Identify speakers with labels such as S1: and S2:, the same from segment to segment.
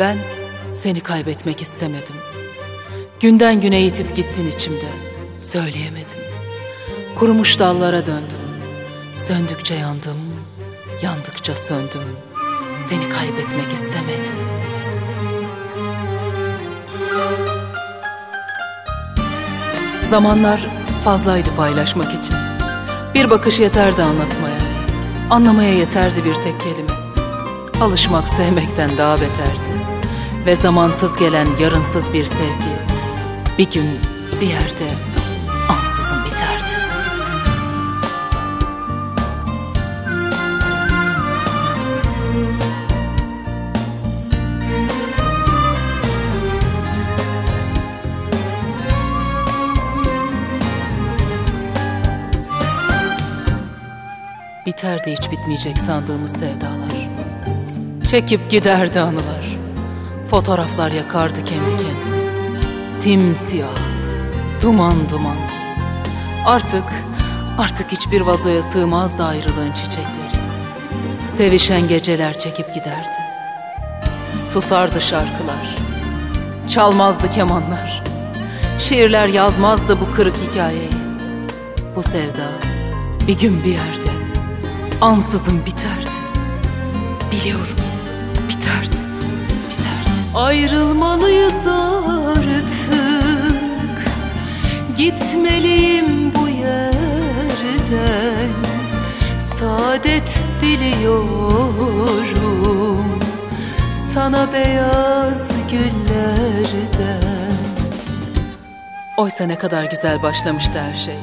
S1: Ben seni kaybetmek istemedim. Günden güne yitip gittin içimde. Söyleyemedim. Kurumuş dallara döndüm. Söndükçe yandım, yandıkça söndüm. Seni kaybetmek istemedim. Zamanlar fazlaydı paylaşmak için. Bir bakış yeterdi anlatmaya. Anlamaya yeterdi bir tek kelime. Alışmak sevmekten daha beterdi. Ve zamansız gelen yarınsız bir sevgi bir gün bir yerde ansızın biterdi. Biterdi hiç bitmeyecek sandığımız sevdalar. Çekip giderdi anılar. Fotoğraflar yakardı kendi kendine. Simsiyah, duman duman. Artık, artık hiçbir vazoya sığmazdı ayrılığın çiçekleri. Sevişen geceler çekip giderdi. Susardı şarkılar. Çalmazdı kemanlar. Şiirler yazmazdı bu kırık hikayeyi. Bu sevda bir gün bir yerde ansızın biterdi. Biliyorum biterdi. Ayrılmalıyız artık, gitmeliyim bu yerden. Saadet diliyorum sana beyaz güllerden. Oysa ne kadar güzel başlamıştı her şey.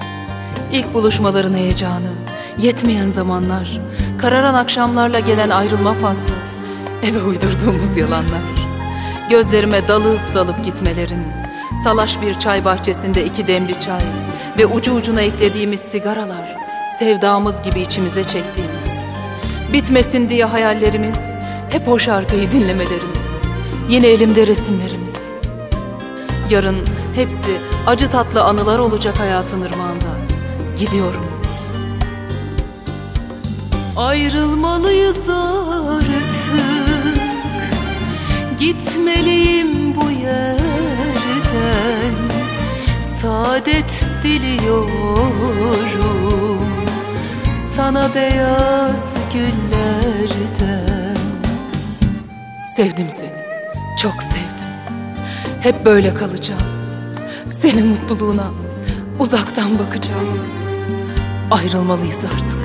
S1: İlk buluşmaların heyecanı, yetmeyen zamanlar, kararan akşamlarla gelen ayrılma faslı, eve uydurduğumuz yalanlar. Gözlerime dalıp dalıp gitmelerin, salaş bir çay bahçesinde iki demli çay ve ucu ucuna eklediğimiz sigaralar, sevdamız gibi içimize çektiğimiz. Bitmesin diye hayallerimiz, hep o şarkıyı dinlemelerimiz, yine elimde resimlerimiz. Yarın hepsi acı tatlı anılar olacak hayatın ırmağında. Gidiyorum. Ayrılmalıyız artık. Gitmeliyim bu yerden. Saadet diliyorum sana beyaz güllerden. Sevdim seni, çok sevdim. Hep böyle kalacağım. Senin mutluluğuna uzaktan bakacağım. Ayrılmalıyız artık.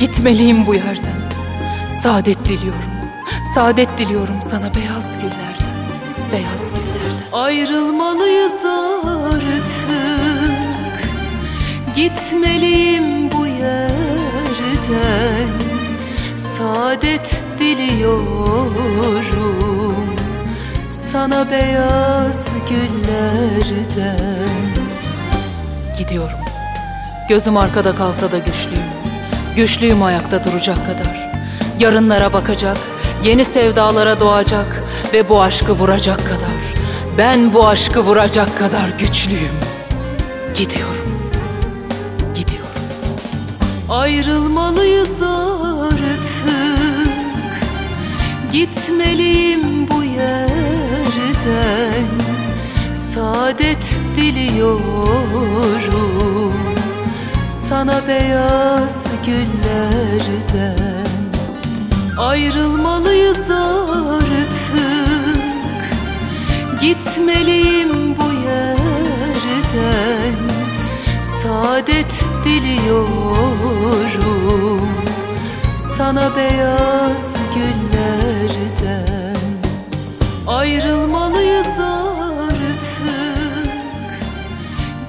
S1: Gitmeliyim bu yerden. Saadet diliyorum. Saadet diliyorum sana beyaz güllerden. Beyaz güllerden. Ayrılmalıyız artık. Gitmeliyim bu yerden. Saadet diliyorum sana beyaz güllerden Gidiyorum Gözüm arkada kalsa da güçlüyüm Güçlüyüm ayakta duracak kadar Yarınlara bakacak Yeni sevdalara doğacak Ve bu aşkı vuracak kadar. Ben bu aşkı vuracak kadar güçlüyüm. Gidiyorum. Gidiyorum. Ayrılmalıyız artık. Gitmeliyim bu yerden. Saadet diliyorum. Sana beyaz güllerden Ayrılmalıyız artık. Gitmeliyim bu yerden. Saadet diliyorum Sana beyaz güllerden. Ayrılmalıyız artık.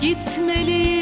S1: Gitmeliyim